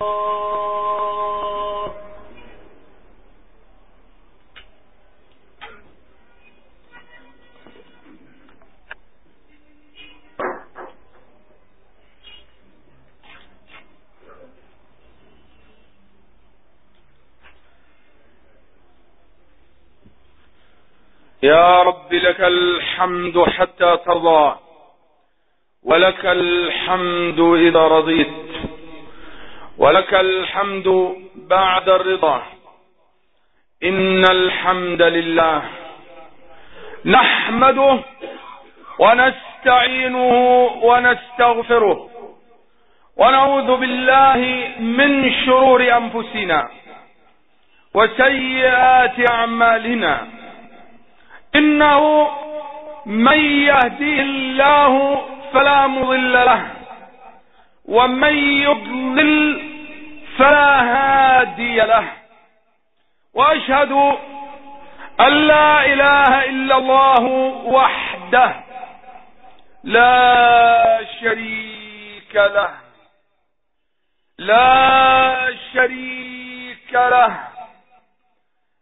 يا رب لك الحمد حتى ترضى ولك الحمد إذا رضيت. ولك الحمد بعد الرضا. إن الحمد لله نحمده ونستعينه ونستغفره ونعوذ بالله من شرور أنفسنا وسيئات أعمالنا. إنه من يهديه الله فلا مضل له ومن يضلل فلا هادي له. وأشهد أن لا إله إلا الله وحده لا شريك له. لا شريك له.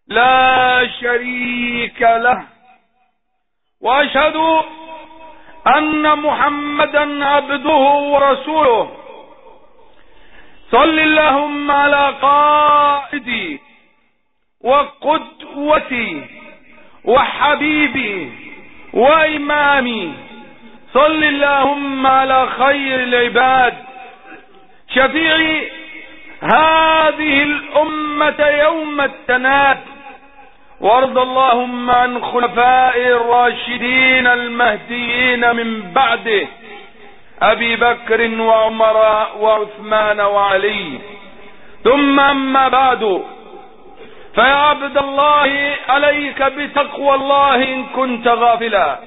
لا شريك له. وأشهد أن محمدا عبده ورسوله. صل اللهم على قائدي وقدوتي وحبيبي وإمامي. صل اللهم على خير العباد. شفيعي هذه الأمة يوم التناد. وارض اللهم عن خلفاء الراشدين المهديين من بعده. أبي بكر وعمر وعثمان وعلي. ثم أما بعد فيا عبد الله عليك بتقوى الله إن كنت غافلا.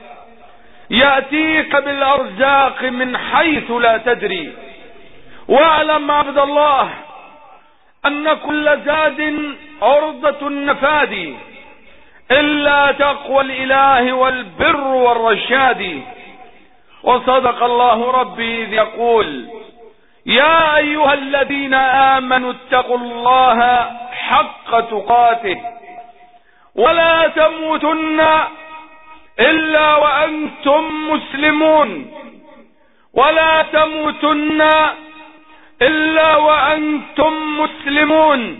يأتيك بالأرزاق من حيث لا تدري. واعلم عبد الله أن كل زاد عرضة النفاد إلا تقوى الإله والبر والرشاد. وصدق الله ربي إذ يقول يا أيها الذين آمنوا اتقوا الله حق تقاته ولا تموتن إلا وأنتم مسلمون ولا تموتن إلا وأنتم مسلمون.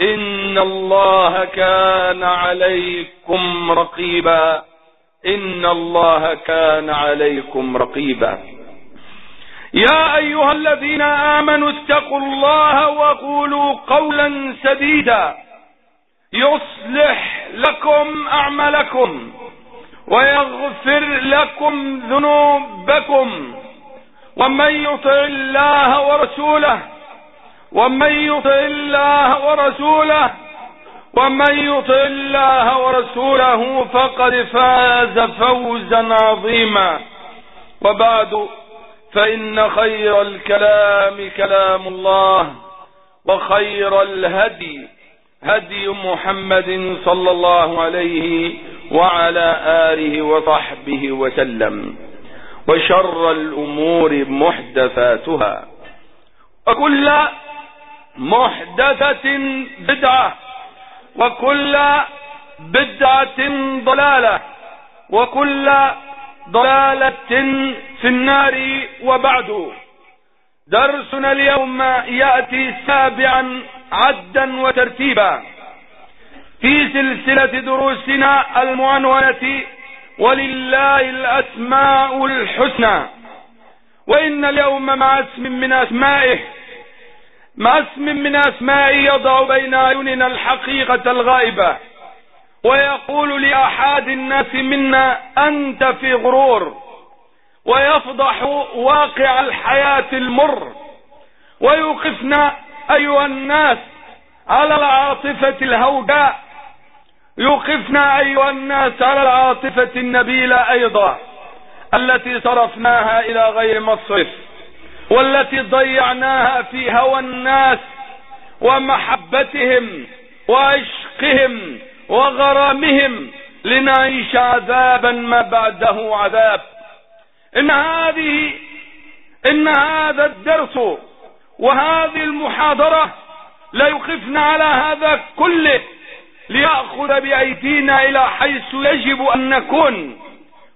إن الله كان عليكم رقيبا. إن الله كان عليكم رقيبا. يا أيها الذين آمنوا اتقوا الله وقولوا قولا سديدا. يصلح لكم أعمالكم ويغفر لكم ذنوبكم. ومن يطع الله ورسوله ومن يطع الله ورسوله ومن يطع الله ورسوله فقد فاز فوزا عظيما. وبعد فإن خير الكلام كلام الله وخير الهدي هدي محمد صلى الله عليه وعلى آله وصحبه وسلم. وشر الأمور محدثاتها. وكل محدثة بدعة وكل بدعة ضلالة وكل ضلالة في النار وبعد. درسنا اليوم يأتي سابعا عدا وترتيبا. في سلسلة دروسنا المعنونة ولله الأسماء الحسنى. وإن اليوم مع اسم من أسمائه مع اسم من أسمائه يضع بين أعيننا الحقيقة الغائبة ويقول لأحد الناس منا أنت في غرور ويفضح واقع الحياة المر ويوقفنا أيها الناس على العاطفة الهوجاء يوقفنا أيها الناس على العاطفة النبيلة أيضا التي صرفناها إلى غير مصرف. والتي ضيعناها في هوى الناس ومحبتهم وعشقهم وغرامهم لنعيش عذابا ما بعده عذاب. إن هذه إن هذا الدرس وهذه المحاضرة لا يقفنا على هذا كله ليأخذ بأيدينا إلى حيث يجب أن نكون.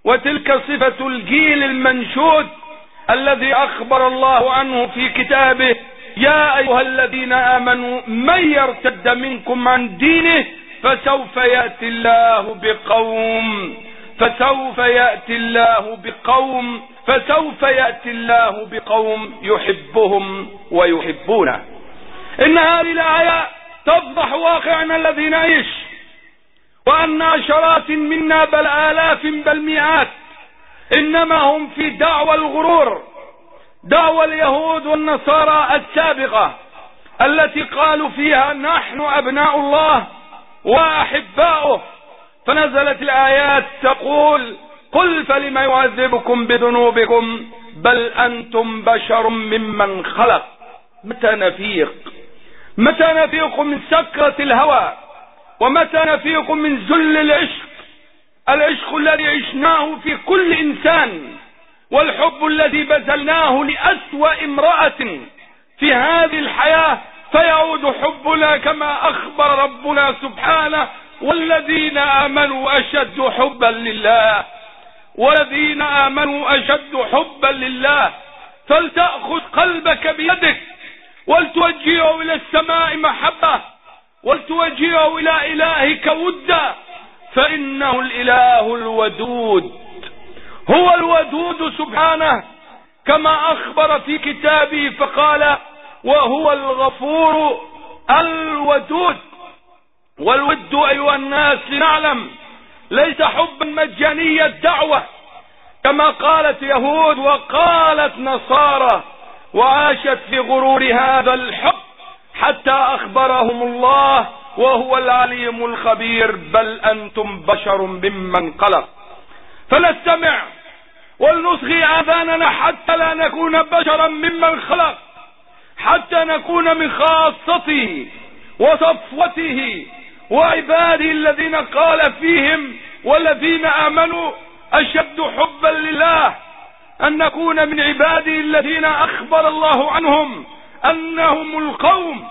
وتلك صفة الجيل المنشود الذي أخبر الله عنه في كتابه يا أيها الذين آمنوا من يرتد منكم عن دينه فسوف يأتي الله بقوم فسوف يأتي الله بقوم فسوف يأتي الله بقوم يحبهم ويحبونه. إن هذه الآية تفضح واقعنا الذي نعيش وأن عشرات منا بل آلاف بل مئات إنما هم في دعوى الغرور دعوى اليهود والنصارى السابقة التي قالوا فيها نحن أبناء الله وأحباؤه. فنزلت الآيات تقول قل فلم يعذبكم بذنوبكم بل أنتم بشر ممن خلق. متى نفيق؟ متى نفيق من سكرة الهوى؟ ومتى نفيق من ذل العشق؟ العشق الذي عشناه في كل إنسان والحب الذي بذلناه لأسوأ امرأة في هذه الحياة فيعود حبنا كما أخبر ربنا سبحانه والذين آمنوا أشد حبا لله والذين آمنوا أشد حبا لله. فلتأخذ قلبك بيدك ولتوجهه إلى السماء محبة ولتوجهه إلى إلهك ودا. فإنه الإله الودود. هو الودود سبحانه كما أخبر في كتابه فقال وهو الغفور الودود. والود أيها الناس لنعلم ليس حبا مجاني الدعوة كما قالت يهود وقالت نصارى وعاشت في غرور هذا الحب حتى أخبرهم الله وهو العليم الخبير بل أنتم بشر ممن خلق فنستمع ولنصغي آذاننا حتى لا نكون بشرا ممن خلق حتى نكون من خاصته وصفوته وعباده الذين قال فيهم والذين آمنوا أشد حبا لله أن نكون من عباده الذين أخبر الله عنهم أنهم القوم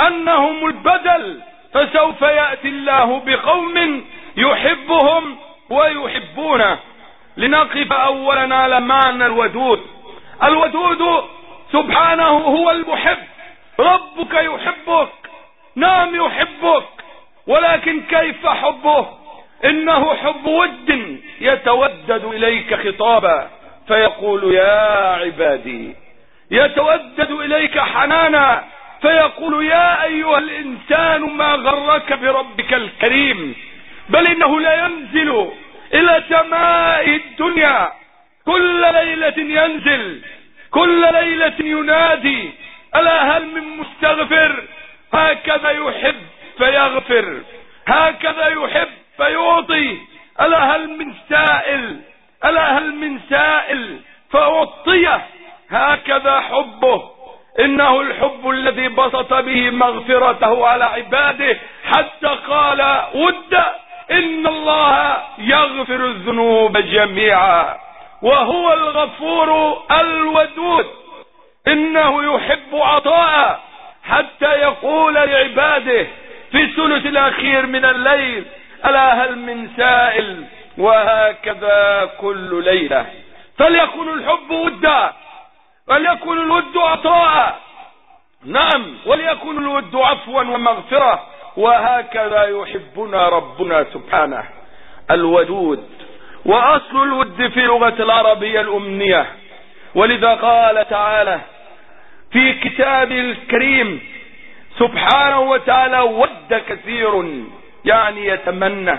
أنهم البدل فسوف يأتي الله بقوم يحبهم ويحبونه لنقف أولا على معنى الودود. الودود سبحانه هو المحب. ربك يحبك نعم يحبك ولكن كيف حبه؟ إنه حب ود يتودد إليك خطابا. فيقول يا عبادي يتودد إليك حنانا. فيقول يا أيها الإنسان ما غرك بربك الكريم بل إنه لا ينزل إلى سماء الدنيا. كل ليلة ينزل كل ليلة ينادي. ألا هل من مستغفر؟ هكذا يحب فيغفر. هكذا يحب فيعطي. ألا هل من سائل؟ ألا هل من سائل فأعطيه. هكذا حبه. إنه الحب الذي بسط به مغفرته على عباده حتى قال ود إن الله يغفر الذنوب جميعا وهو الغفور الودود إنه يحب عطاء حتى يقول لعباده في الثلث الأخير من الليل ألا هل من سائل؟ وهكذا كل ليلة. فليكن الحب ودا. وليكن الود عطاء نعم وليكن الود عفوا ومغفرة. وهكذا يحبنا ربنا سبحانه. الودود. وأصل الود في لغة العربية الأمنية. ولذا قال تعالى في كتاب الكريم سبحانه وتعالى ود كثير يعني يتمنى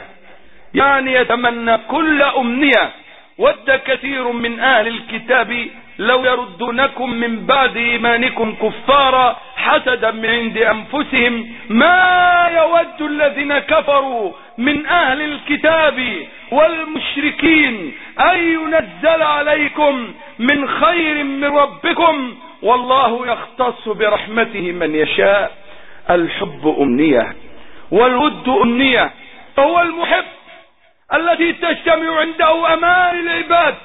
يعني يتمنى كل أمنية. ود كثير من أهل الكتاب لو يردونكم من بعد إيمانكم كفارا حسدا من عند أنفسهم ما يود الذين كفروا من أهل الكتاب والمشركين أن ينزل عليكم من خير من ربكم والله يختص برحمته من يشاء. الحب أمنية والود أمنية فهو المحب الذي تجتمع عنده أمان العباد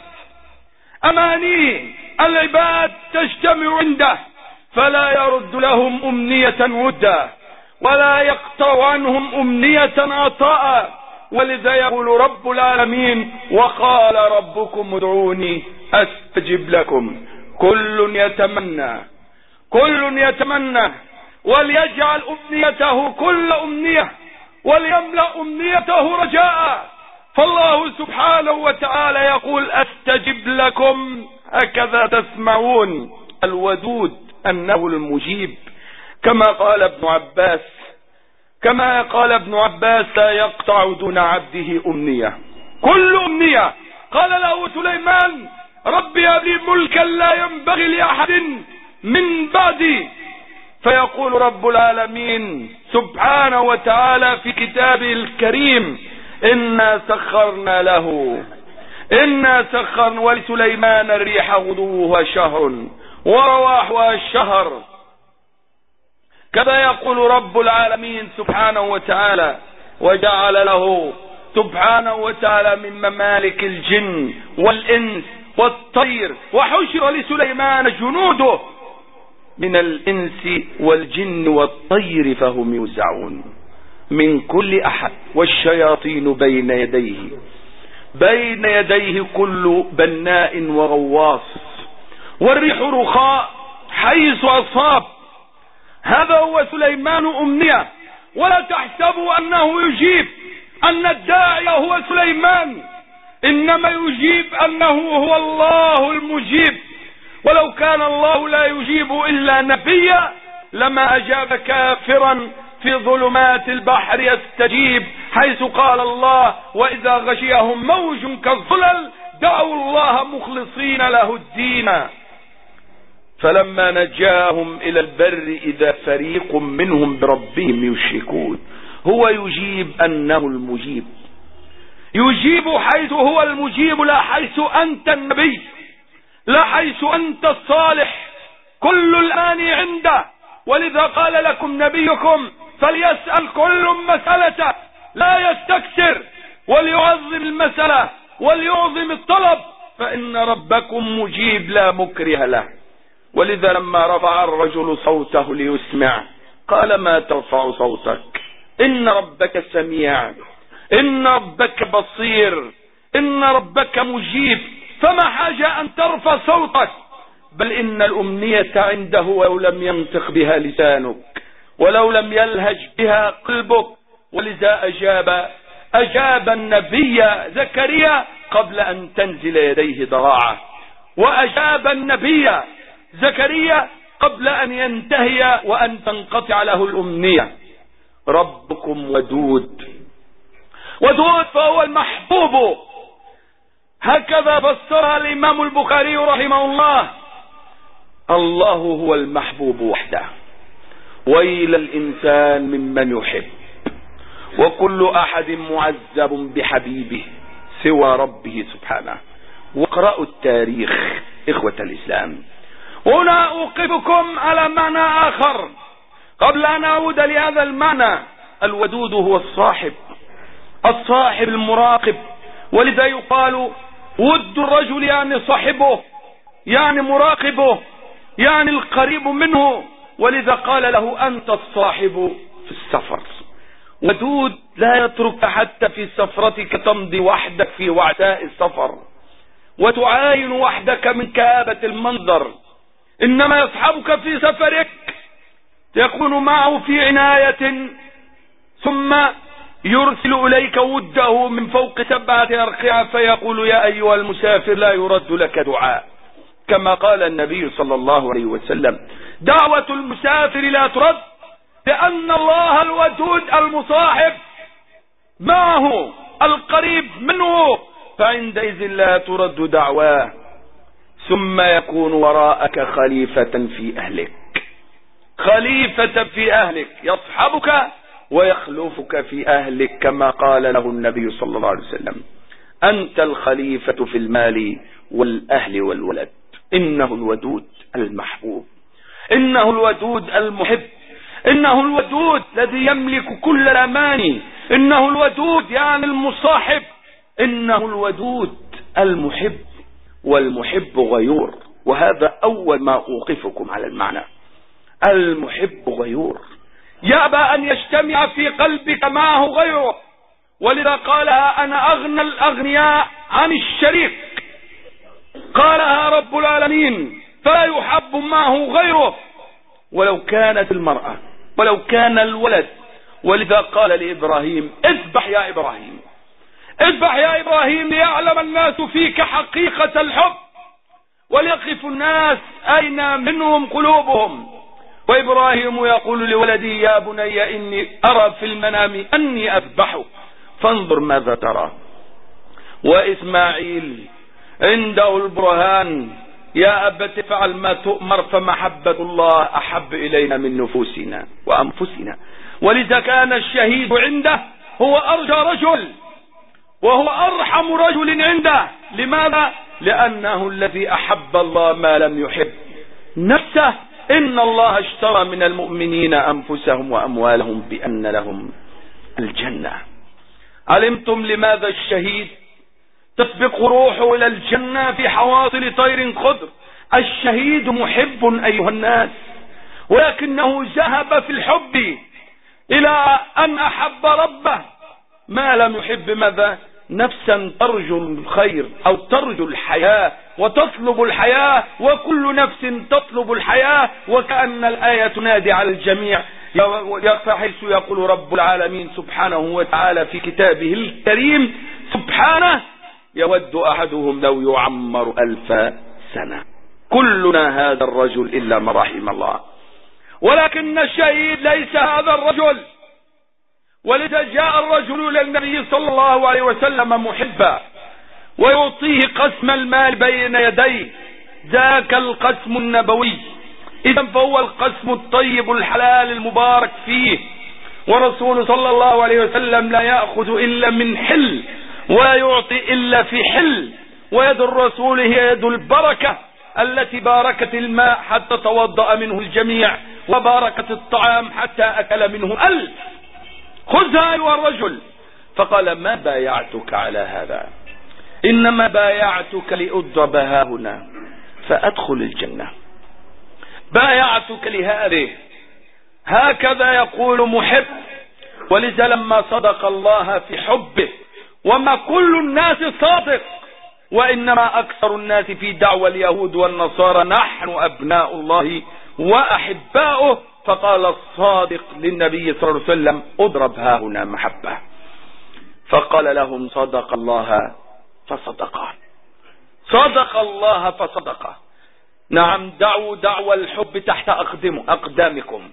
أماني. العباد تجتمع عنده فلا يرد لهم أمنية ودا ولا يقطع عنهم أمنية عطاء. ولذا يقول رب العالمين وقال ربكم ادعوني أستجب لكم. كل يتمنى كل يتمنى وليجعل أمنيته كل أمنية وليملأ أمنيته رجاء. فالله سبحانه وتعالى يقول أستجب لكم. هكذا تسمعون الودود أنه المجيب. كما قال ابن عباس كما قال ابن عباس لا يقطع دون عبده أمنية. كل أمنية. قال له سليمان ربي أبي ملكا لا ينبغي لأحد من بعدي. فيقول رب العالمين سبحانه وتعالى في كتابه الكريم إنا سخرنا له. إنا سخرنا ولسليمان الريح غدوها شهر ورواحها شهر كما يقول رب العالمين سبحانه وتعالى وجعل له سبحانه وتعالى من ممالك الجن والإنس والطير وحشر لسليمان جنوده من الإنس والجن والطير فهم يوزعون من كل أحد والشياطين بين يديه بين يديه كل بناء وغواص. والريح رخاء حيث أصاب. هذا هو سليمان أمنية. ولا تحسبوا أنه يجيب. أن الداعي هو سليمان. إنما يجيب أنه هو الله المجيب. ولو كان الله لا يجيب إلا نبيا لما أجاب كافرا في ظلمات البحر يستجيب. حيث قال الله وإذا غشيهم موج كالظلل دعوا الله مخلصين له الدين. فلما نجاهم إلى البر إذا فريق منهم بربهم يشركون. هو يجيب أنه المجيب. يجيب حيث هو المجيب لا حيث أنت النبي. لا حيث أنت الصالح. كل الآن عنده ولذا قال لكم نبيكم فليسأل كل مسألة. لا يستكثر وليعظم المسألة وليعظم الطلب فإن ربكم مجيب لا مكره له. ولذا لما رفع الرجل صوته ليسمع قال ما ترفع صوتك؟ إن ربك سميع إن ربك بصير إن ربك مجيب فما حاجة أن ترفع صوتك؟ بل إن الأمنية عنده ولو لم ينطق بها لسانك ولو لم يلهج بها قلبك ولذا أجاب أجاب النبي زكريا قبل أن تنزل يديه ضراعة. وأجاب النبي زكريا قبل أن ينتهي وأن تنقطع له الأمنية. ربكم ودود. ودود فهو المحبوب. هكذا فسرها الإمام البخاري رحمه الله. الله هو المحبوب وحده. ويل الإنسان ممن يحب. وكل أحد معذب بحبيبه سوى ربه سبحانه. واقرأوا التاريخ إخوة الإسلام. هنا أوقفكم على معنى آخر. قبل أن أعود لهذا المعنى الودود هو الصاحب الصاحب المراقب. ولذا يقال ود الرجل يعني صاحبه يعني مراقبه يعني القريب منه. ولذا قال له أنت الصاحب في السفر. ودود لا يترك حتى في سفرتك تمضي وحدك في وعثاء السفر. وتعاين وحدك من كآبة المنظر. إنما يصحبك في سفرك. يكون معه في عناية. ثم يرسل إليك وده من فوق سبعة أرقعة فيقول يا أيها المسافر لا يرد لك دعاء. كما قال النبي صلى الله عليه وسلم دعوة المسافر لا ترد. لأن الله الودود المصاحب. معه القريب منه. فعندئذ لا ترد دعواه. ثم يكون وراءك خليفة في أهلك. خليفة في أهلك. يصحبك ويخلفك في أهلك كما قال له النبي صلى الله عليه وسلم. أنت الخليفة في المال والأهل والولد. إنه الودود المحبوب. إنه الودود المحب. إنه الودود الذي يملك كل الأماني إنه الودود يعني المصاحب. إنه الودود المحب والمحب غيور. وهذا أول ما أوقفكم على المعنى. المحب غيور. يأبى أن يجتمع في قلبك معه غيره. ولذا قالها أنا أغنى الأغنياء عن الشريك. قالها رب العالمين فلا يحب معه غيره. ولو كانت المرأة ولو كان الولد ولذا قال لإبراهيم اذبح يا إبراهيم. اذبح يا إبراهيم ليعلم الناس فيك حقيقة الحب وليقف الناس أين منهم قلوبهم. وإبراهيم يقول لولدي يا بني إني أرى في المنام أني أذبحك فانظر ماذا ترى. وإسماعيل عنده البرهان يا أبت افعل ما تؤمر فمحبة الله أحب إلينا من نفوسنا وأنفسنا. ولذا كان الشهيد عنده هو أرجى رجل وهو أرحم رجل عنده. لماذا؟ لأنه الذي أحب الله ما لم يحب. نفسه إن الله اشترى من المؤمنين أنفسهم وأموالهم بأن لهم الجنة. علمتم لماذا الشهيد تسبق روحه إلى الجنة في حواصل طير خضر الشهيد محب أيها الناس ولكنه ذهب في الحب إلى أن أحب ربه. ما لم يحب ماذا؟ نفسا ترجو الخير أو ترجو الحياة وتطلب الحياة وكل نفس تطلب الحياة. وكأن الآية تنادي على الجميع. حيث يقول رب العالمين سبحانه وتعالى في كتابه الكريم سبحانه يود أحدهم لو يعمر ألف سنة. كلنا هذا الرجل إلا من رحم الله. ولكن الشهيد ليس هذا الرجل. ولذا جاء الرجل إلى النبي صلى الله عليه وسلم محبا ويعطيه قسم المال بين يديه. ذاك القسم النبوي. إذا فهو القسم الطيب الحلال المبارك فيه. ورسول صلى الله عليه وسلم لا يأخذ إلا من حل ولا يعطي إلا في حل. ويد الرسول هي يد البركة التي باركت الماء حتى توضأ منه الجميع وباركت الطعام حتى أكل منه ألف خذها أيها الرجل. فقال ما بايعتك على هذا؟ إنما بايعتك لأضرب هنا فأدخل الجنة. بايعتك لهذه. هكذا يقول محب. ولذا لما صدق الله في حبه وما كل الناس صادق. وإنما أكثر الناس في دعوى اليهود والنصارى نحن أبناء الله وأحباؤه. فقال الصادق للنبي صلى الله عليه وسلم اضرب ها هنا محبة. فقال لهم صدق الله فصدقا صدق الله فصدقا نعم دعوا دعوى الحب تحت أقدامكم.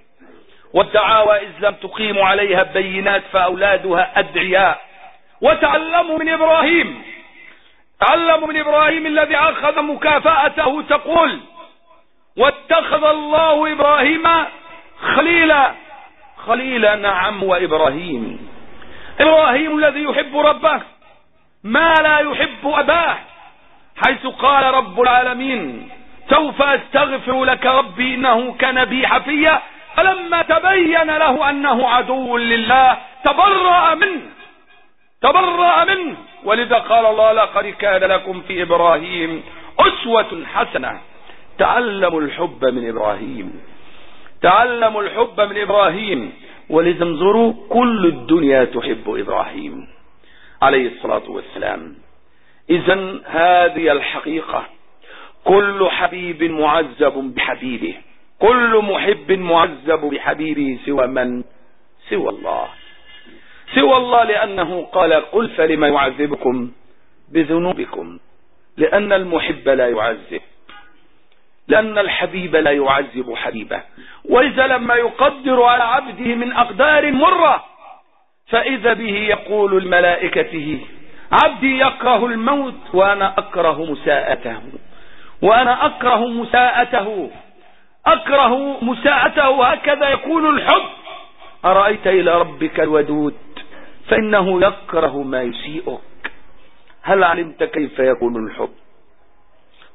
والدعاوى إذ لم تقيموا عليها بينات فأولادها أدعياء. وتعلموا من إبراهيم. تعلموا من إبراهيم الذي أخذ مكافأته تقول واتخذ الله إبراهيم خليلا. خليلا نعم وإبراهيم. إبراهيم الذي يحب ربه ما لا يحب أباه حيث قال رب العالمين سوف أستغفر لك ربي إنه كان بي حفيا فلما تبين له أنه عدو لله تبرأ منه. تبرأ منه ولذا قال الله لقد كان لكم في إبراهيم أسوة حسنة. تعلموا الحب من إبراهيم. تعلموا الحب من إبراهيم. ولذا انظروا كل الدنيا تحب إبراهيم عليه الصلاة والسلام. إذا هذه الحقيقة. كل حبيب معذب بحبيبه. كل محب معذب بحبيبه سوى من؟ سوى الله. سوى الله لأنه قال قل فلم يعذبكم بذنوبكم؟ لأن المحب لا يعذب. لأن الحبيب لا يعذب حبيبه. وإذا لما يقدر على عبده من أقدار مرة فإذا به يقول الملائكته عبدي يكره الموت وأنا أكره مساءته وأنا أكره مساءته أكره مساءته. هكذا يكون الحب. أرأيت إلى ربك الودود؟ فإنه يكره ما يسيئك. هل علمت كيف يكون الحب؟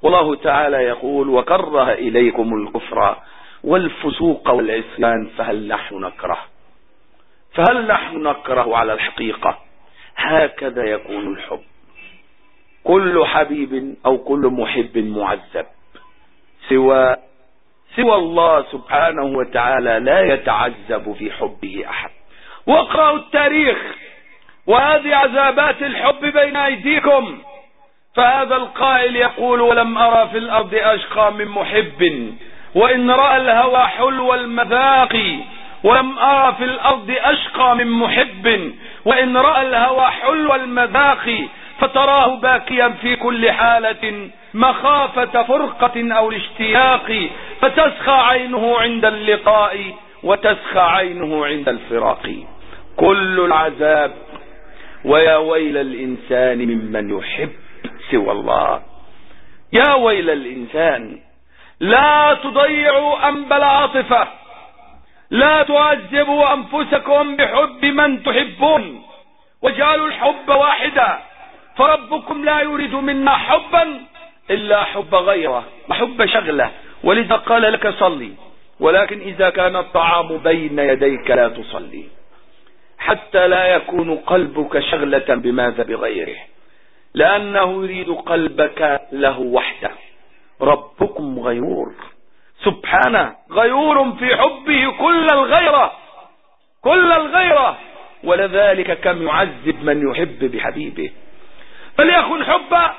والله تعالى يقول وكره إليكم الكفر والفسوق والعصيان فهل نحن نكره؟ فهل نحن نكره على الحقيقة؟ هكذا يكون الحب. كل حبيب أو كل محب معذب. سوى سوى الله سبحانه وتعالى لا يتعذب في حبه أحد. واقرأوا التاريخ. وهذه عذابات الحب بين أيديكم. فهذا القائل يقول ولم أرى في الأرض أشقى من محب وإن رأى الهوى حلو المذاق ولم أرى في الأرض أشقى من محب وإن رأى الهوى حلو المذاق فتراه باكيا في كل حالة مخافة فرقة أو الاشتياق فتسخى عينه عند اللقاء وتسخى عينه عند الفراق. كل العذاب ويا ويل الإنسان ممن يحب سوى الله. يا ويل الإنسان لا تضيعوا أنب العاطفة. لا تعذبوا أنفسكم بحب من تحبون. واجعلوا الحب واحدا فربكم لا يريد منا حبا إلا حب غيره وحب شغلة. ولذا قال لك صلي ولكن إذا كان الطعام بين يديك لا تصلي. حتى لا يكون قلبك شغلة بماذا بغيره. لأنه يريد قلبك له وحده. ربكم غيور. سبحانه غيور في حبه كل الغيرة. كل الغيرة. ولذلك كم يعذب من يحب بحبيبه. فليكن حبا.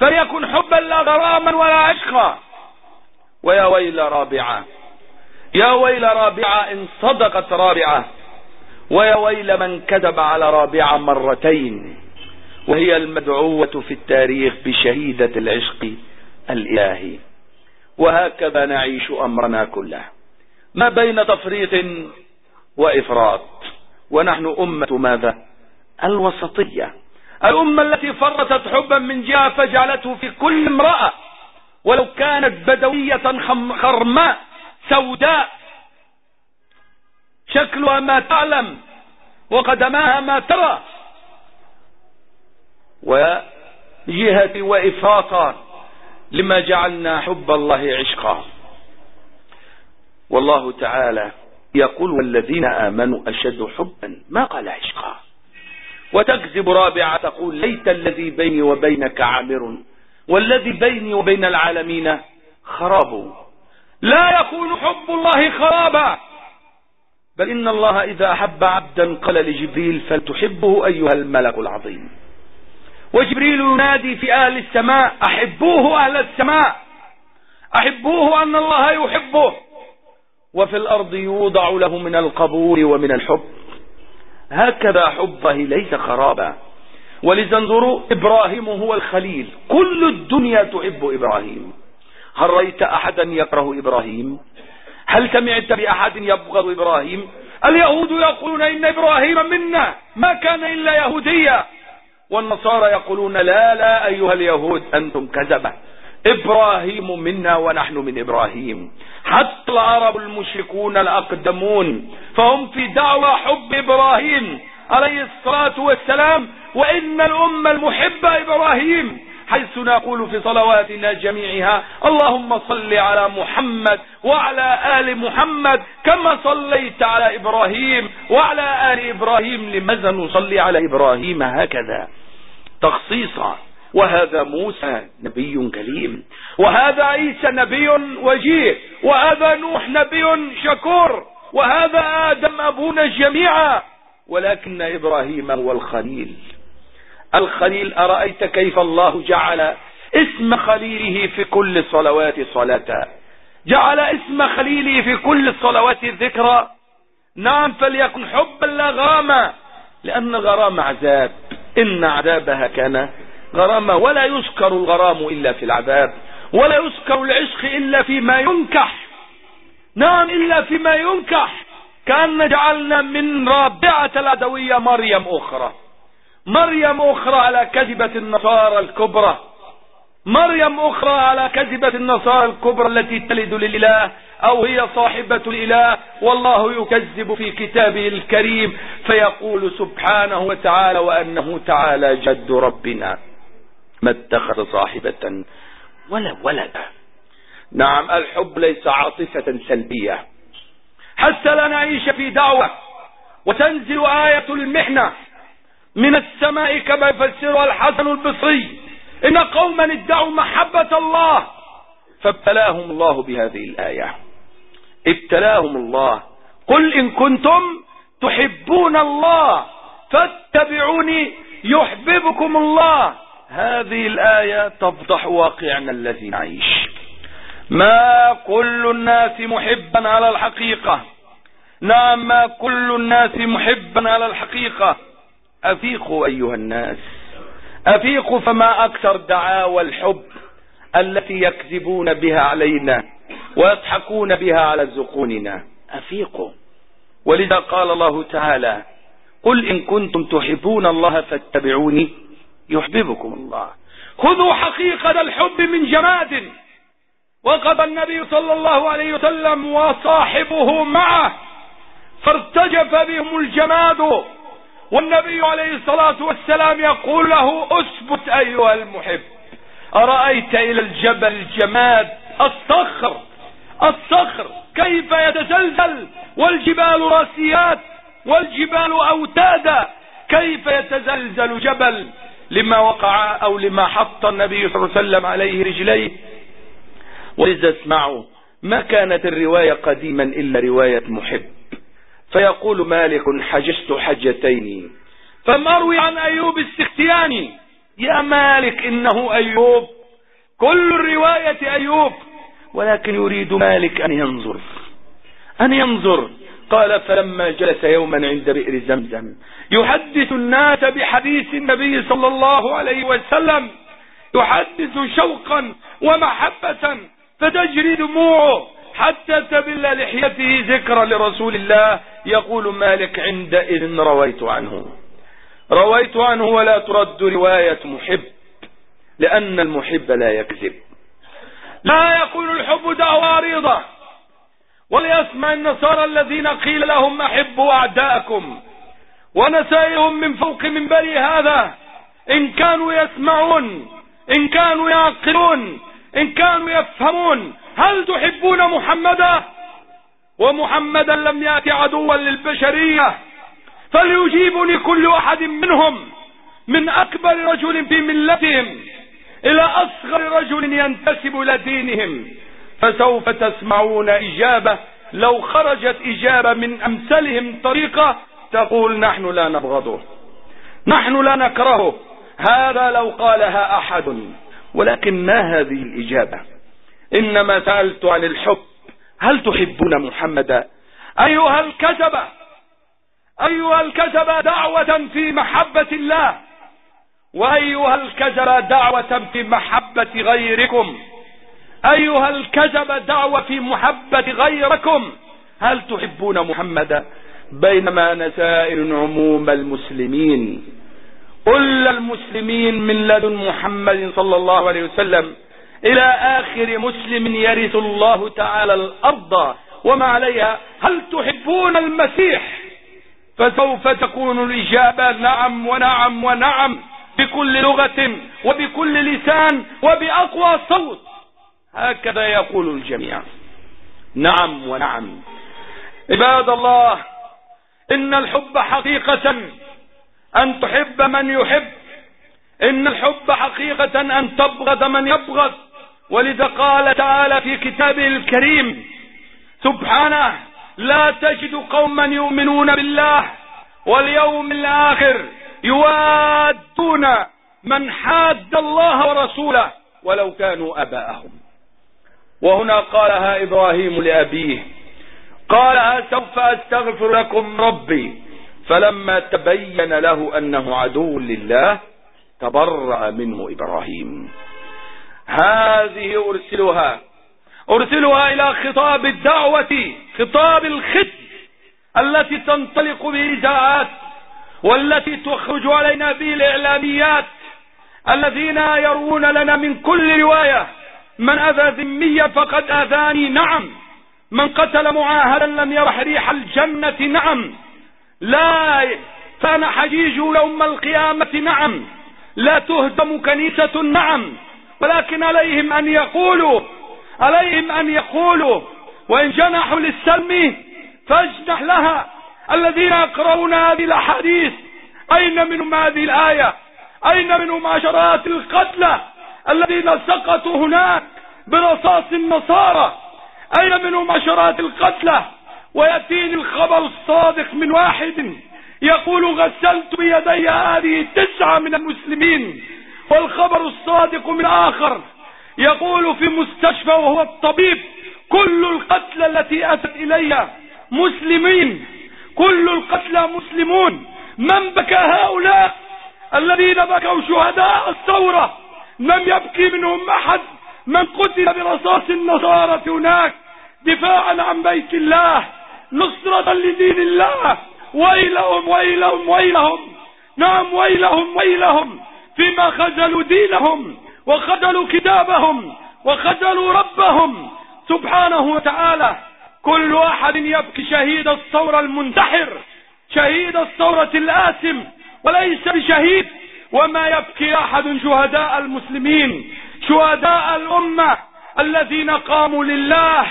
فليكن حبا لا غراما ولا عشقا. ويا ويل رابعة. يا ويل رابعة إن صدقت رابعة. ويا ويل من كذب على رابعة مرتين وهي المدعوة في التاريخ بشهيدة العشق الإلهي. وهكذا نعيش أمرنا كله. ما بين تفريط وإفراط. ونحن أمة ماذا؟ الوسطية. الأمة التي فرطت حبا من جهة فجعلته في كل امرأة. ولو كانت بدوية خرماء سوداء شكلها ما تعلم وقدماها ما ترى. وجهة وإفراطا لما جعلنا حب الله عشقا. والله تعالى يقول والذين آمنوا أشد حبا ما قال عشقا. وتكذب رابعة تقول ليت الذي بيني وبينك عامر والذي بيني وبين العالمين خراب. لا يكون حب الله خرابا. بل إن الله إذا أحب عبدا قال لجبريل فلتحبه أيها الملك العظيم. وجبريل ينادي في أهل السماء أحبوه أهل السماء أحبوه أن الله يحبه. وفي الأرض يوضع له من القبول ومن الحب. هكذا حبه ليس خرابا. ولذا انظروا إبراهيم هو الخليل. كل الدنيا تحب إبراهيم. هل رأيت أحدا يكره إبراهيم؟ هل سمعت بأحد يبغض إبراهيم؟ اليهود يقولون إن إبراهيم منا ما كان إلا يهوديا والنصارى يقولون لا لا أيها اليهود أنتم كذبة. إبراهيم منا ونحن من إبراهيم. حتى العرب المشركون الأقدمون فهم في دعوة حب إبراهيم عليه الصلاة والسلام وإن الأمة المحبة إبراهيم. حيث نقول في صلواتنا جميعها اللهم صل على محمد وعلى آل محمد كما صليت على إبراهيم وعلى آل إبراهيم لماذا نصلي على إبراهيم هكذا؟ تخصيصا وهذا موسى نبي كريم وهذا عيسى نبي وجيه وهذا نوح نبي شكور وهذا آدم أبونا جميعا ولكن إبراهيم هو الخليل. الخليل أرأيت كيف الله جعل اسم خليله في كل الصلوات صلاة. جعل اسم خليله في كل الصلوات ذكرى نعم فليكن حبا لا غاما لأن غرام عذاب. إن عذابها كان غرامة ولا يذكر الغرام إلا في العذاب. ولا يذكر العشق إلا فيما ينكح. نعم إلا فيما ينكح. كأن جعلنا من رابعة العدوية مريم أخرى. مريم أخرى على كذبة النصارى الكبرى. مريم أخرى على كذبة النصارى الكبرى التي تلد للإله أو هي صاحبة الإله. والله يكذب في كتابه الكريم فيقول سبحانه وتعالى وأنه تعالى جد ربنا. ما اتخذ صاحبة ولا ولدا نعم الحب ليس عاطفة سلبية. حتى لا نعيش في دعوة وتنزل آية المحنة. من السماء كما يفسرها الحسن البصري. إن قوما ادعوا محبة الله فابتلاهم الله بهذه الآية. ابتلاهم الله. قل إن كنتم تحبون الله فاتبعوني يحببكم الله. هذه الآية تفضح واقعنا الذي نعيش. ما كل الناس محبا على الحقيقة. نعم ما كل الناس محبا على الحقيقة. أفيقوا أيها الناس أفيقوا فما أكثر دعاوى الحب التي يكذبون بها علينا ويضحكون بها على زقوننا أفيقوا. ولذا قال الله تعالى قل إن كنتم تحبون الله فاتبعوني يحببكم الله. خذوا حقيقة الحب من جماد وقض النبي صلى الله عليه وسلم وصاحبه معه فارتجف بهم الجماد والنبي عليه الصلاة والسلام يقول له أثبت أيها المحب. أرأيت إلى الجبل الجماد؟ الصخر الصخر. كيف يتزلزل؟ والجبال راسيات والجبال أوتادا. كيف يتزلزل جبل؟ لما وقع أو لما حط النبي صلى الله عليه وسلم عليه رجليه. ولذا اسمعوا ما كانت الرواية قديما إلا رواية محب. فيقول مالك حججت حجتين. فمروي عن أيوب السختياني يا مالك إنه أيوب. كل الرواية أيوب ولكن يريد مالك أن ينظر. أن ينظر. قال فلما جلس يوما عند بئر زمزم يحدث الناس بحديث النبي صلى الله عليه وسلم. يحدث شوقا ومحبة فتجري دموعه. حتى تبل لحيته ذكرا لرسول الله يقول مالك عندئذ رويت عنه. رويت عنه ولا ترد رواية محب لأن المحب لا يكذب. لا يقول الحب دعوة عريضة وليسمع النصارى الذين قيل لهم أحبوا أعداءكم. ونسائهم من فوق منبري هذا إن كانوا يسمعون إن كانوا يعقلون إن كانوا يفهمون هل تحبون محمدا؟ ومحمدا لم يأتي عدوا للبشرية فليجيبني كل أحد منهم من أكبر رجل في ملتهم إلى أصغر رجل ينتسب إلى دينهم. فسوف تسمعون إجابة لو خرجت إجابة من أمثلهم طريقة تقول نحن لا نبغضه نحن لا نكرهه. هذا لو قالها أحد. ولكن ما هذه الإجابة؟ إنما سألت عن الحب. هل تحبون محمدا أيها الكذبة أيها الكذبة دعوة في محبة الله وأيها الكذبة دعوة في محبة غيركم. أيها الكذبة دعوة في محبة غيركم. هل تحبون محمدا بينما نسائر عموم المسلمين. كل المسلمين من لدن محمد صلى الله عليه وسلم إلى آخر مسلم يرث الله تعالى الأرض وما عليها. هل تحبون المسيح؟ فسوف تكون الإجابة نعم ونعم ونعم بكل لغة وبكل لسان وبأقوى صوت. هكذا يقول الجميع. نعم ونعم. عباد الله إن الحب حقيقة أن تحب من يحب. إن الحب حقيقة أن تبغض من يبغض. ولذا قال تعالى في كتابه الكريم سبحانه لا تجد قوما يؤمنون بالله واليوم الآخر يوادون من حاد الله ورسوله ولو كانوا أباءهم. وهنا قالها إبراهيم لأبيه قال سوف أستغفر لكم ربي؟ فلما تبين له أنه عدو لله تبرأ منه إبراهيم. هذه أرسلها. أرسلها إلى خطاب الدعوة خطاب الخط التي تنطلق بإذاعات والتي تخرج علينا به الإعلاميات الذين يروون لنا من كل رواية. من أذى ذميا فقد أذاني نعم. من قتل معاهدا لم يرح ريح الجنة نعم. لا فأنا حجيج يوم القيامة نعم. لا تهدم كنيسة نعم. ولكن عليهم أن يقولوا عليهم أن يقولوا وإن جنحوا للسلم فاجنح لها. الذين يقرؤون هذه الأحاديث أين منهم هذه الآية؟ أين منهم عشرات القتلى الذين سقطوا هناك برصاص النصارى؟ أين منهم عشرات القتلى؟ ويأتيني الخبر الصادق من واحد يقول غسلت بيدي هذه تسعة من المسلمين. والخبر الصادق من آخر يقول في مستشفى وهو الطبيب كل القتلى التي أتت إلي مسلمين كل القتلى مسلمون من بكى هؤلاء الذين بكوا شهداء الثورة لم يبكي منهم أحد من قتل برصاص النصارى هناك دفاعا عن بيت الله نصرة لدين الله ويلهم ويلهم ويلهم نعم ويلهم ويلهم. فيما خذلوا دينهم وخذلوا كتابهم وخذلوا ربهم. سبحانه وتعالى كل احد يبكي شهيد الثورة المنتحر شهيد الثورة الآثم وليس بشهيد. وما يبكي أحد شهداء المسلمين شهداء الأمة الذين قاموا لله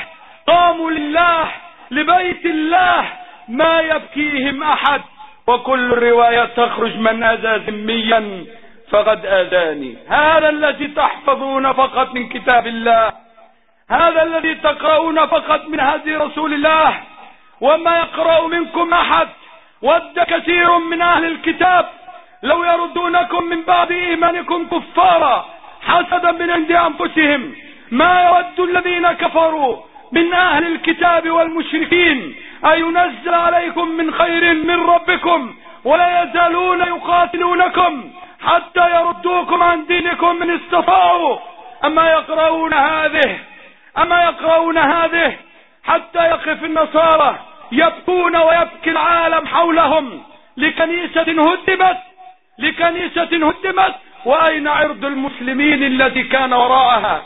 قاموا لله لبيت الله. ما يبكيهم أحد. وكل الروايات تخرج من اذى ذميا. فقد آذاني. هذا الذي تحفظون فقط من كتاب الله. هذا الذي تقرؤون فقط من هدي رسول الله. وما يقرأ منكم أحد. ود كثير من أهل الكتاب. لو يردونكم من بعد إيمانكم كفارا. حسدا من عند أنفسهم. ما يود الذين كفروا من أهل الكتاب والمشركين. ان ينزل عليكم من خير من ربكم. ولا يزالون يقاتلونكم. حتى يردوكم عن دينكم من استطاعوا. أما يقرؤون هذه؟ أما يقرؤون هذه؟ حتى يقف النصارى يبكون ويبكي العالم حولهم. لكنيسة هدمت لكنيسة هدمت. وأين عرض المسلمين الذي كان وراءها؟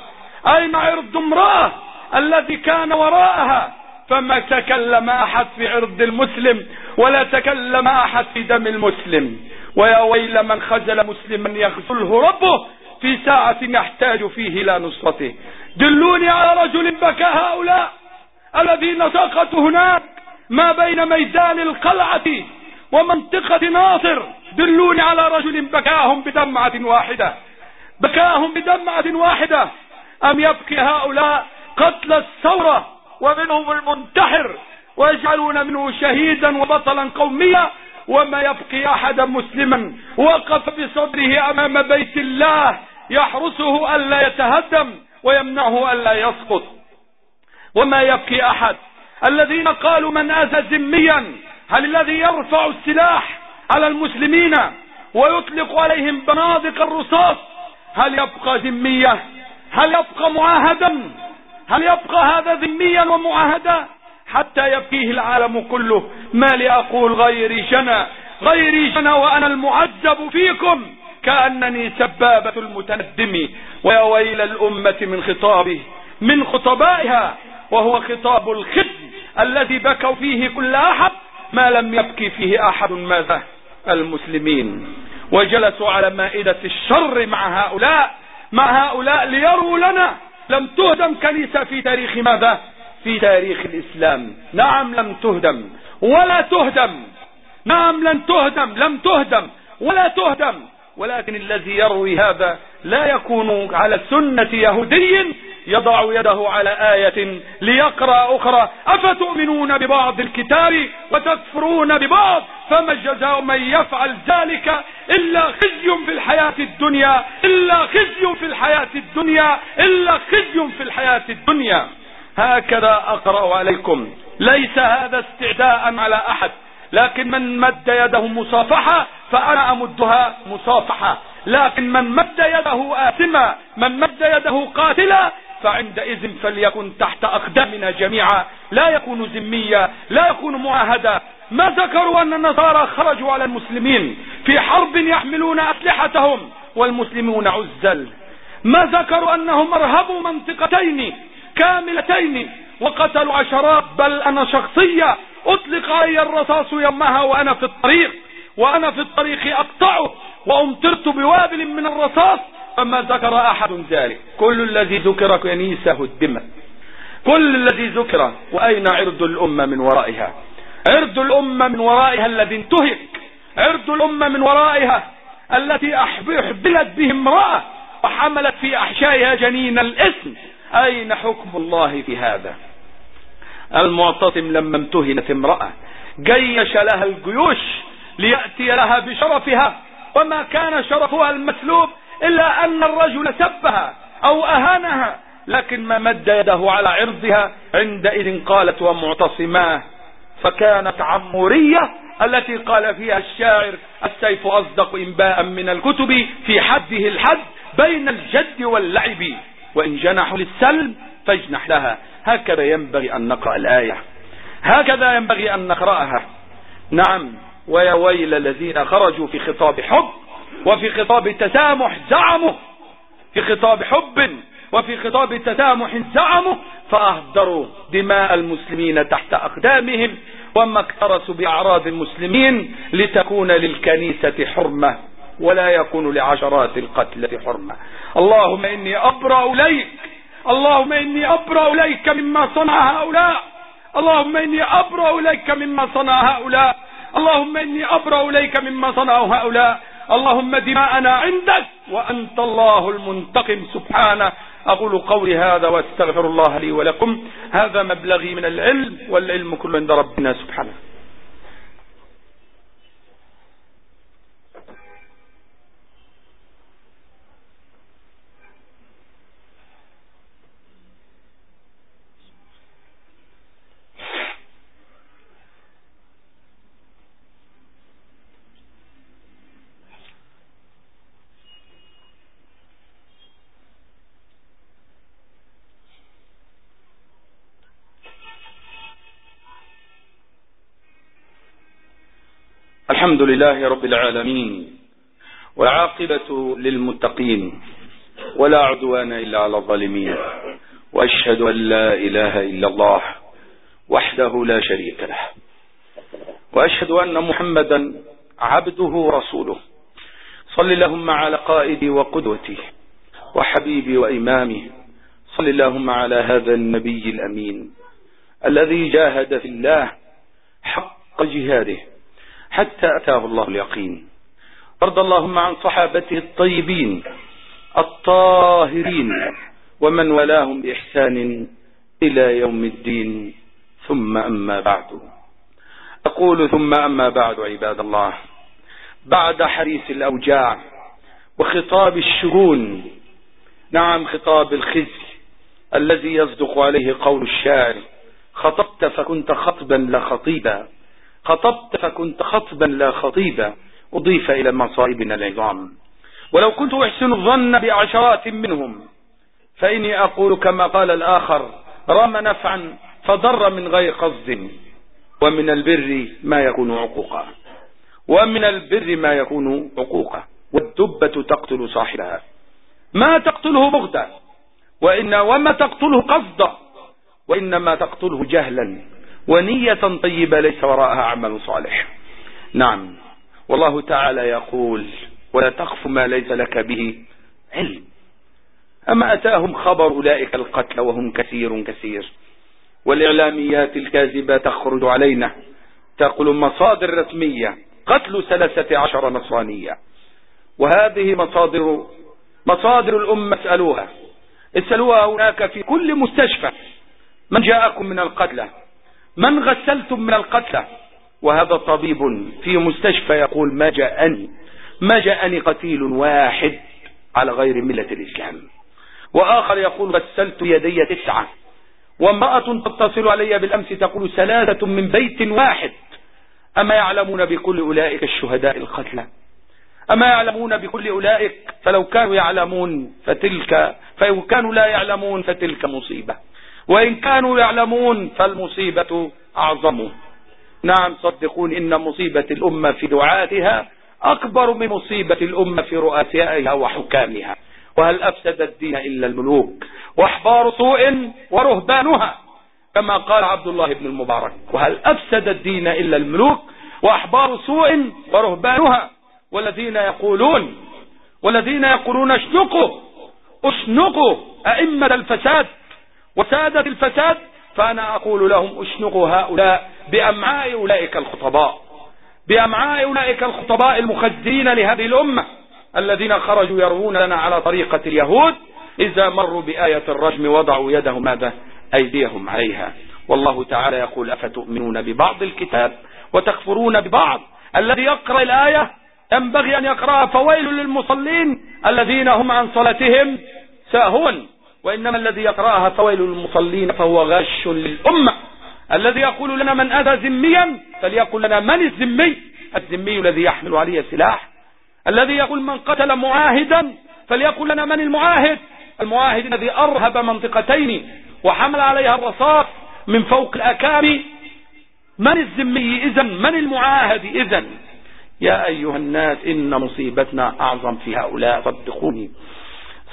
أين عرض امرأة الذي كان وراءها؟ فما تكلم أحد في عرض المسلم ولا تكلم أحد في دم المسلم. ويا ويل من خزل مسلما يخذله ربه في ساعة يحتاج فيه إلى نصرته. دلوني على رجل بكى هؤلاء الذين سقطوا هناك ما بين ميدان القلعة ومنطقة ناصر. دلوني على رجل بكاهم بدمعة واحدة. بكاهم بدمعة واحدة. أم يبكي هؤلاء قتل الثورة ومنهم المنتحر ويجعلون منه شهيدا وبطلا قوميا وما يبقي أحدا مسلما وقف بصدره أمام بيت الله يحرسه ألا يتهدم ويمنعه ألا يسقط. وما يبكي أحد. الذين قالوا من أذى ذميا هل الذي يرفع السلاح على المسلمين ويطلق عليهم بنادق الرصاص؟ هل يبقى ذمية هل يبقى معاهدا؟ هل يبقى هذا ذميا ومعاهدا؟ حتى يبكيه العالم كله. ما لأقول غيري جنى غيري جنى وأنا المعذب فيكم. كأنني سبابة المتندم. ويا ويل الأمة من خطابه. من خطبائها. وهو خطاب الخزي الذي بكوا فيه كل أحد. ما لم يبكي فيه أحد ماذا؟ المسلمين. وجلسوا على مائدة الشر مع هؤلاء. مع هؤلاء ليروا لنا. لم تهدم كنيسة في تاريخ ماذا؟ في تاريخ الإسلام. نعم لم تهدم. ولا تهدم. نعم لن تهدم. لم تهدم. ولا تهدم. ولكن الذي يروي هذا لا يكون على سنة يهودي يضع يده على آية ليقرأ أخرى. أفتؤمنون ببعض الكتاب وتكفرون ببعض؟ فما الجزاء من يفعل ذلك إلا خزي في الحياة الدنيا. إلا خزي في الحياة الدنيا. إلا خزي في الحياة الدنيا. هكذا أقرأ عليكم. ليس هذا استعداء على أحد. لكن من مد يده مصافحة فأنا أمدها مصافحة. لكن من مد يده آثما من مد يده قاتلا فعندئذ فليكن تحت أقدامنا جميعا. لا يكون ذميا لا يكون معاهدا ما ذكروا أن النصارى خرجوا على المسلمين؟ في حرب يحملون أسلحتهم والمسلمون عزل. ما ذكروا أنهم أرهبوا منطقتين؟ كاملتين وقتلوا عشرات بل أنا شخصيا أطلق علي الرصاص يومها وأنا في الطريق وأنا في الطريق أقطعه وأمطرت بوابل من الرصاص فما ذكر أحد ذلك. كل الذي ذكر كنيسة الدماء. كل الذي ذكر وأين عرض الأمة من ورائها؟ عرض الأمة من ورائها الذي انتهك. عرض الأمة من ورائها التي أحبلت به امرأة وحملت في أحشائها جنين الاسم أين حكم الله في هذا؟ المعتصم لما امتهنت امرأة جيش لها الجيوش ليأتي لها بشرفها وما كان شرفها المسلوب إلا أن الرجل سبها أو أهانها لكن ما مد يده على عرضها عندئذ قالت ومعتصماه فكانت عمورية التي قال فيها الشاعر السيف أصدق إنباء من الكتب في حده الحد بين الجد واللعب. وإن جنحوا للسلم فاجنح لها. هكذا ينبغي أن نقرأ الآية. هكذا ينبغي أن نقرأها. نعم ويا ويل الذين خرجوا في خطاب حب وفي خطاب تسامح زعموا. في خطاب حب وفي خطاب تسامح زعموا. فأهدروا دماء المسلمين تحت أقدامهم وما اكترسوا بأعراض المسلمين لتكون للكنيسة حرمة. ولا يكون لعشرات القتلة حرمة. اللهم إني أبرأ إليك. اللهم إني أبرأ إليك مما صنع هؤلاء. اللهم إني أبرأ إليك مما صنع هؤلاء. اللهم إني أبرأ إليك مما صنعوا هؤلاء. اللهم دماءنا عندك وأنت الله المنتقم. سبحانه أقول قولي هذا وأستغفر الله لي ولكم. هذا مبلغي من العلم والعلم كله عند ربنا. سبحانه. الحمد لله رب العالمين والعاقبة للمتقين ولا عدوان إلا على الظالمين وأشهد أن لا إله إلا الله وحده لا شريك له وأشهد أن محمدا عبده ورسوله صل اللهم على قائدي وقدوتي وحبيبي وإمامي صل اللهم على هذا النبي الأمين الذي جاهد في الله حق جهاده حتى أتاه الله اليقين. أرض اللهم عن صحابته الطيبين الطاهرين ومن ولاهم بإحسان إلى يوم الدين. ثم أما بعد. أقول ثم أما بعد عباد الله. بعد حديث الأوجاع وخطاب الشجون نعم خطاب الخزي الذي يصدق عليه قول الشاعر خطبت فكنت خطبا لخطيبا خطبت فكنت خطبا لا خطيبا أضيف إلى مصائبنا العظام. ولو كنت أحسن الظن بعشرات منهم فإني أقول كما قال الآخر رام نفعا فضر من غير قصد ومن البر ما يكون عقوقا. ومن البر ما يكون عقوقا. والدبة تقتل صاحبها. ما تقتله بغدا وإن وما تقتله قصدا؟ وإنما تقتله جهلا. ونية طيبة ليس وراءها عمل صالح. نعم. والله تعالى يقول ولا تخف ما ليس لك به علم. أما أتاهم خبر أولئك القتل وهم كثير كثير. والإعلاميات الكاذبة تخرج علينا. تقول مصادر رسمية قتل ثلاثة عشر نصرانية. وهذه مصادر مصادر الأمة اسألوها. اسألوها هناك في كل مستشفى. من جاءكم من القتلى؟ من غسلتم من القتلى؟ وهذا طبيب في مستشفى يقول ما جاءني ما جاءني قتيل واحد على غير ملة الإسلام. وآخر يقول غسلت يدي تسعة وامرأة تتصل علي بالأمس تقول ثلاثة من بيت واحد. أما يعلمون بكل أولئك الشهداء القتلى؟ أما يعلمون بكل أولئك؟ فلو كانوا يعلمون فتلك فلو كانوا لا يعلمون فتلك مصيبة. وإن كانوا يعلمون فالمصيبة أعظم. نعم صدقون إن مصيبة الأمة في دعاتها أكبر من مصيبة الأمة في رؤسائها وحكامها. وهل أفسد الدين إلا الملوك؟ وأحبار سوء ورهبانها كما قال عبد الله بن المبارك. وهل أفسد الدين إلا الملوك؟ وأحبار سوء ورهبانها. والذين يقولون والذين يقولون اشنقوا اشنقوا أئمة الفساد وسادة الفساد فأنا أقول لهم أشنقوا هؤلاء بأمعاء أولئك الخطباء. بأمعاء أولئك الخطباء المخزين لهذه الأمة الذين خرجوا يروون لنا على طريقة اليهود إذا مروا بآية الرجم وضعوا يدهم ماذا؟ أيديهم عليها. والله تعالى يقول أفتؤمنون ببعض الكتاب وتكفرون ببعض؟ الذي يقرأ الآية ينبغي أن يقرأ فويل للمصلين الذين هم عن صلاتهم ساهون. وإنما الذي يقرأها فويل للمصلين فهو غش للأمة. الذي يقول لنا من أذى ذميا فليقول لنا من الذمي الذمي الذي يحمل عليه سلاح. الذي يقول من قتل معاهدا فليقول لنا من المعاهد؟ المعاهد الذي أرهب منطقتين وحمل عليها الرصاص من فوق الأكام من الذمي إذا من المعاهد إذا يا أيها الناس إن مصيبتنا أعظم في هؤلاء صدقوني.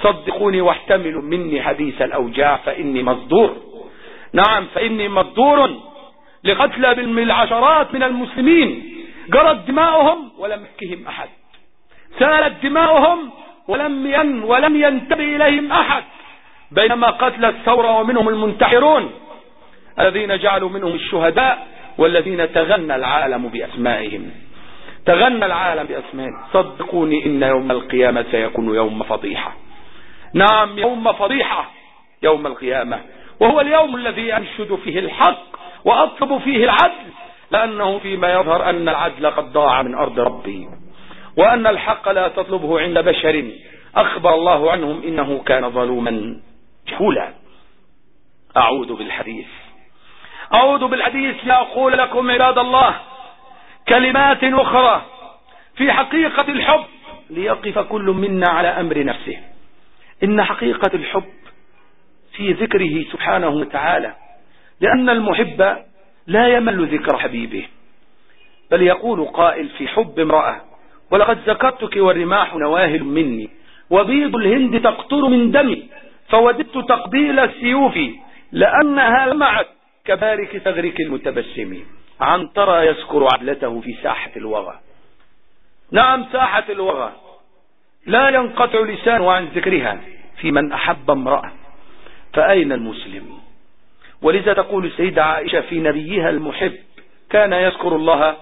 صدقوني واحتملوا مني حديث الأوجاع فإني مصدور. نعم فإني مصدور لقتل بالعشرات من المسلمين. جرت دماؤهم ولم يكهم أحد. سالت دماؤهم ولم ين ولم ينتبه إليهم أحد. بينما قتل الثورة ومنهم المنتحرون الذين جعلوا منهم الشهداء والذين تغنى العالم بأسمائهم. تغنى العالم بأسمائهم. صدقوني إن يوم القيامة سيكون يوم فضيحة. نعم يوم فضيحة يوم القيامة. وهو اليوم الذي أنشد فيه الحق وأطلب فيه العدل لأنه فيما يظهر أن العدل قد ضاع من أرض ربي. وأن الحق لا تطلبه عند بشر أخبر الله عنهم إنه كان ظلوما جهولا. أعوذ بالحديث. أعوذ بالحديث لأقول لكم عباد الله كلمات أخرى في حقيقة الحب ليقف كل منا على أمر نفسه. إن حقيقة الحب في ذكره سبحانه وتعالى لأن المحب لا يمل ذكر حبيبه بل يقول قائل في حب امرأة ولقد ذكرتك والرماح نواهل مني وبيض الهند تقطر من دمي فوددت تقبيل السيوف لأنها لمعت كبارك ثغرك المتبسم. عن ترى يذكر عدلته في ساحة الوغى. نعم ساحة الوغى. لا ينقطع لسانه عن ذكرها. في من أحب امرأة فأين المسلم؟ ولذا تقول السيدة عائشة في نبيها المحب كان يذكر الله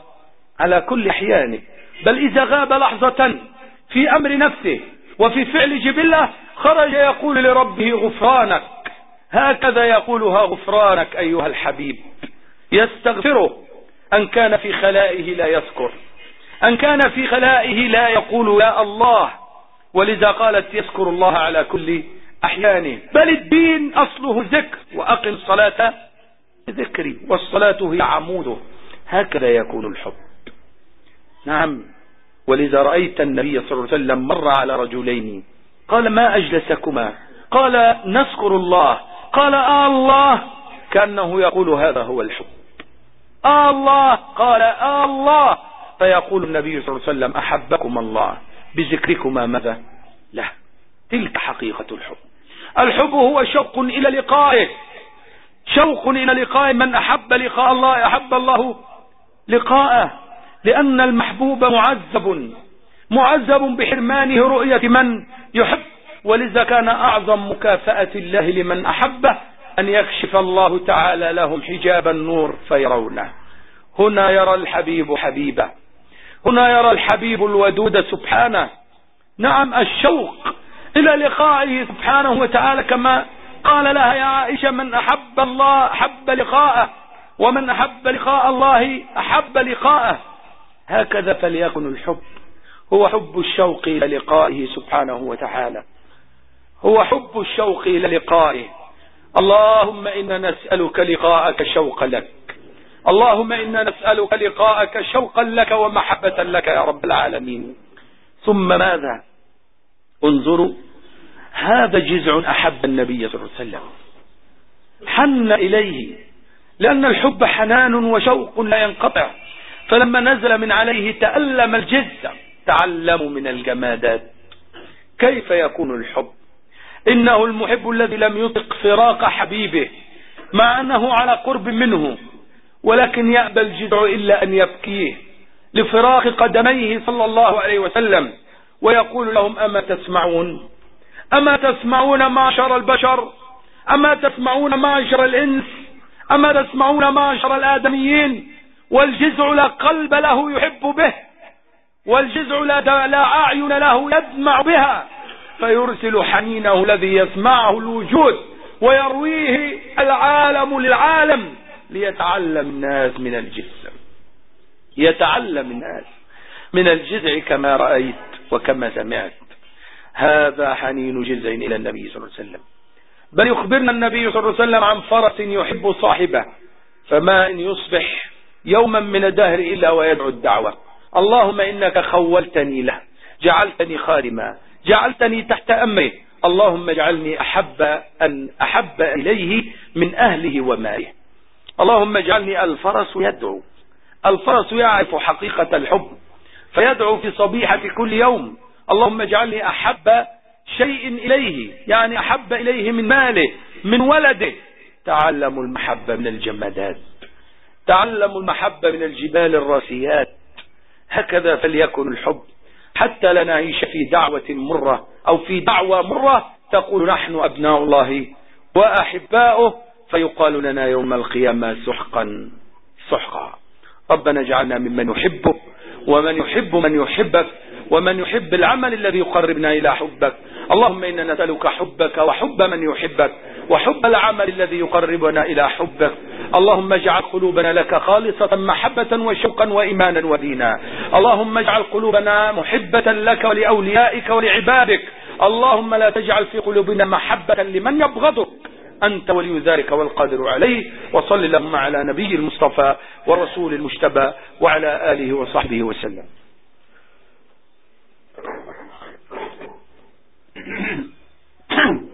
على كل أحيانه بل إذا غاب لحظة في أمر نفسه وفي فعل جبلة خرج يقول لربه غفرانك هكذا يقولها غفرانك أيها الحبيب. يستغفره أن كان في خلائه لا يذكر أن كان في خلائه لا يقول يا الله ولذا قالت يذكر الله على كل أحيانه بل الدين أصله ذكر وأقم الصلاة ذكري والصلاة هي عموده. هكذا يكون الحب. نعم. ولذا رأيت النبي صلى الله عليه وسلم مر على رجلين. قال ما أجلسكما؟ قال نذكر الله. قال آه الله. كأنه يقول هذا هو الحب. آه الله. قال آه الله. فيقول النبي صلى الله عليه وسلم أحبكم الله. بذكركما ماذا؟ لا تلك حقيقة الحب. الحب هو شوق إلى لقائه. شوق إلى لقاء من أحب لقاء الله أحب الله لقاءه. لأن المحبوب معذب معذب بحرمانه رؤية من يحب. ولذا كان أعظم مكافأة الله لمن أحبه أن يكشف الله تعالى لهم حجاب النور فيرونه. هنا يرى الحبيب حبيبه. هنا يرى الحبيب الودود سبحانه. نعم الشوق إلى لقائه سبحانه وتعالى كما قال لها يا عائشة من أحب الله أحب لقاءه ومن أحب لقاء الله أحب لقاءه. هكذا فليكن الحب. هو حب الشوق إلى لقائه سبحانه وتعالى. هو حب الشوق إلى لقائه. اللهم إنا نسألك لقاءك شوقا لك. اللهم إنا نسألك لقاءك شوقا لك ومحبة لك يا رب العالمين. ثم ماذا؟ انظروا هذا جزع أحب النبي صلى الله عليه وسلم. حن إليه لأن الحب حنان وشوق لا ينقطع. فلما نزل من عليه تألم الجزع تعلموا من الجمادات. كيف يكون الحب؟ إنه المحب الذي لم يطق فراق حبيبه مع أنه على قرب منه. ولكن يأبى الجدع إلا أن يبكيه لفراق قدميه صلى الله عليه وسلم ويقول لهم أما تسمعون؟ أما تسمعون معشر البشر؟ أما تسمعون معشر الإنس؟ أما تسمعون معشر الآدميين؟ والجزع لا قلب له يحب به والجزع لا, لا أعين له يدمع بها فيرسل حنينه الذي يسمعه الوجود ويرويه العالم للعالم. ليتعلم الناس من الجسم. يتعلم الناس من الجزع كما رأيت وكما سمعت. هذا حنين جزع إلى النبي صلى الله عليه وسلم. بل يخبرنا النبي صلى الله عليه وسلم عن فرس يحب صاحبه فما إن يصبح يوما من الدهر إلا ويدعو الدعوة. اللهم إنك خولتني له جعلتني خارما جعلتني تحت أمره. اللهم اجعلني أحب أن أحب إليه من أهله وماله. اللهم اجعلني الفرس يدعو. الفرس يعرف حقيقة الحب فيدعو في صبيحة كل يوم. اللهم اجعلني أحب شيء إليه يعني أحب إليه من ماله من ولده. تعلموا المحبة من الجمادات. تعلموا المحبة من الجبال الراسيات. هكذا فليكن الحب. حتى لا نعيش في دعوة مرة أو في دعوة مرة تقول نحن أبناء الله وأحباؤه فيقال لنا يوم القيامة سحقا سحقا. ربنا اجعلنا ممن يحبه ومن يحب من يحبك ومن يحب العمل الذي يقربنا إلى حبك. اللهم إنا نسألك حبك وحب من يحبك وحب العمل الذي يقربنا إلى حبك. اللهم اجعل قلوبنا لك خالصة محبة وشوقا وإيمانا ودينا. اللهم اجعل قلوبنا محبة لك ولأوليائك ولعبادك. اللهم لا تجعل في قلوبنا محبة لمن يبغضك. أنت ولي ذلك والقادر عليه وصل اللهم على نبي المصطفى ورسول المجتبى وعلى آله وصحبه وسلم Ahem.